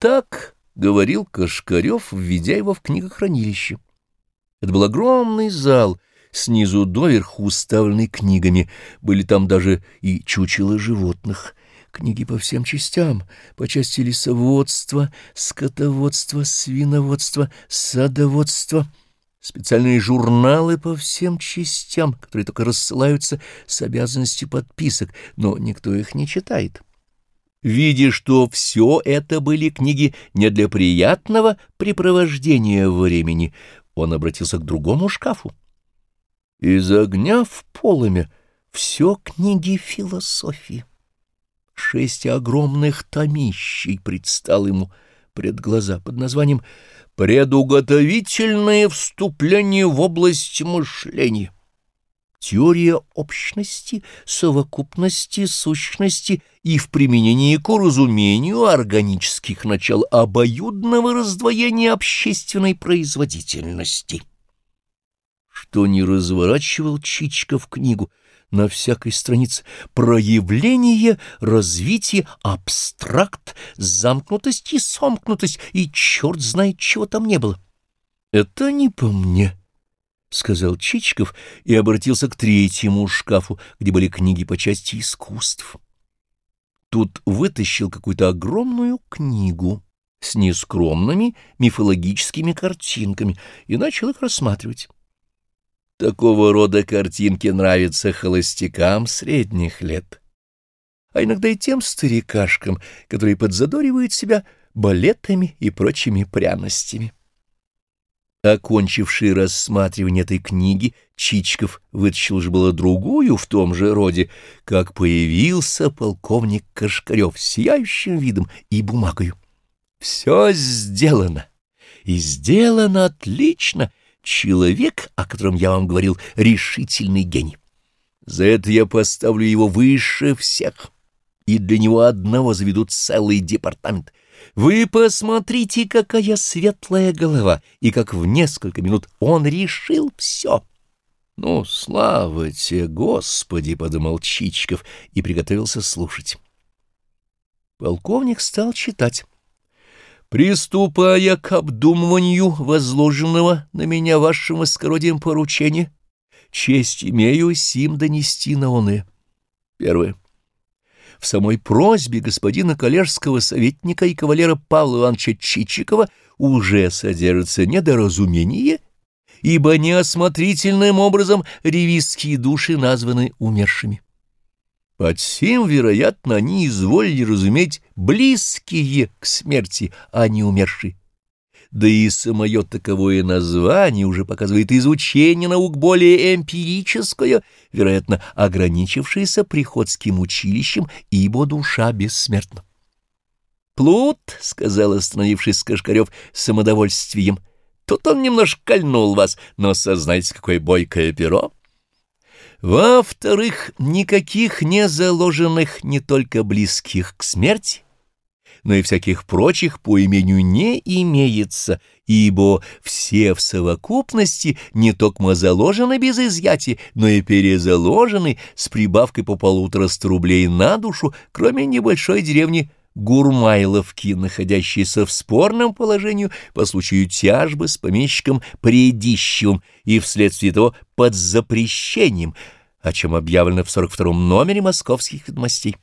так говорил Кашкарев, введя его в книгохранилище. Это был огромный зал, снизу доверху уставленный книгами. Были там даже и чучела животных. Книги по всем частям, по части лесоводства, скотоводства, свиноводства, садоводства — специальные журналы по всем частям, которые только рассылаются с обязанностью подписок, но никто их не читает. Видя, что все это были книги не для приятного препровождения времени, он обратился к другому шкафу. Из огня в полымя все книги философии. Шесть огромных томищей предстал ему пред глаза под названием «Предуготовительное вступление в область мышления». Теория общности, совокупности, сущности и в применении к уразумению органических начал обоюдного раздвоения общественной производительности. Что не разворачивал Чичиков книгу, на всякой странице проявление, развитие, абстракт, замкнутость и сомкнутость, и черт знает, чего там не было. Это не по мне. — сказал Чичиков и обратился к третьему шкафу, где были книги по части искусств. Тут вытащил какую-то огромную книгу с нескромными мифологическими картинками и начал их рассматривать. Такого рода картинки нравятся холостякам средних лет, а иногда и тем старикашкам, которые подзадоривают себя балетами и прочими пряностями. Окончивший рассматривание этой книги, Чичков вытащил уже было другую в том же роде, как появился полковник Кашкарев с сияющим видом и бумагою. «Все сделано, и сделано отлично. Человек, о котором я вам говорил, решительный гений. За это я поставлю его выше всех, и для него одного заведут целый департамент». Вы посмотрите, какая светлая голова, и как в несколько минут он решил все. Ну, слава тебе, Господи, — подумал Чичиков и приготовился слушать. Полковник стал читать. «Приступая к обдумыванию возложенного на меня вашим воскородием поручения, честь имею сим донести на оное. Первое в самой просьбе господина коллежского советника и кавалера Павла Ивановича Чичикова уже содержится недоразумение, ибо неосмотрительным образом ревизские души названы умершими. Под сим, вероятно, они изволили разуметь близкие к смерти, а не умершие да и самое таковое название уже показывает изучение наук более эмпирическое, вероятно, ограничившееся приходским училищем, ибо душа бессмертна. «Плут», — сказал, остановившись Кашкарев самодовольствием, — «тут он немножко кольнул вас, но сознайте, какое бойкое перо». Во-вторых, никаких не заложенных не только близких к смерти, но и всяких прочих по имению не имеется, ибо все в совокупности не только заложены без изъятия, но и перезаложены с прибавкой по полутораста рублей на душу, кроме небольшой деревни Гурмайловки, находящейся в спорном положении по случаю тяжбы с помещиком Предищевым и вследствие того под запрещением, о чем объявлено в 42-м номере московских ведомостей.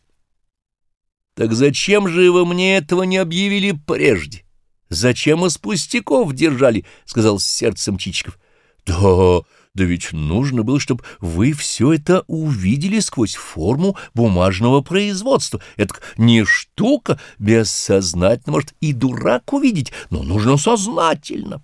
Так зачем же вы мне этого не объявили прежде? Зачем из пустяков держали? — сказал с сердцем Чичиков. — Да, да ведь нужно было, чтобы вы все это увидели сквозь форму бумажного производства. Это не штука, бессознательно, может, и дурак увидеть, но нужно сознательно.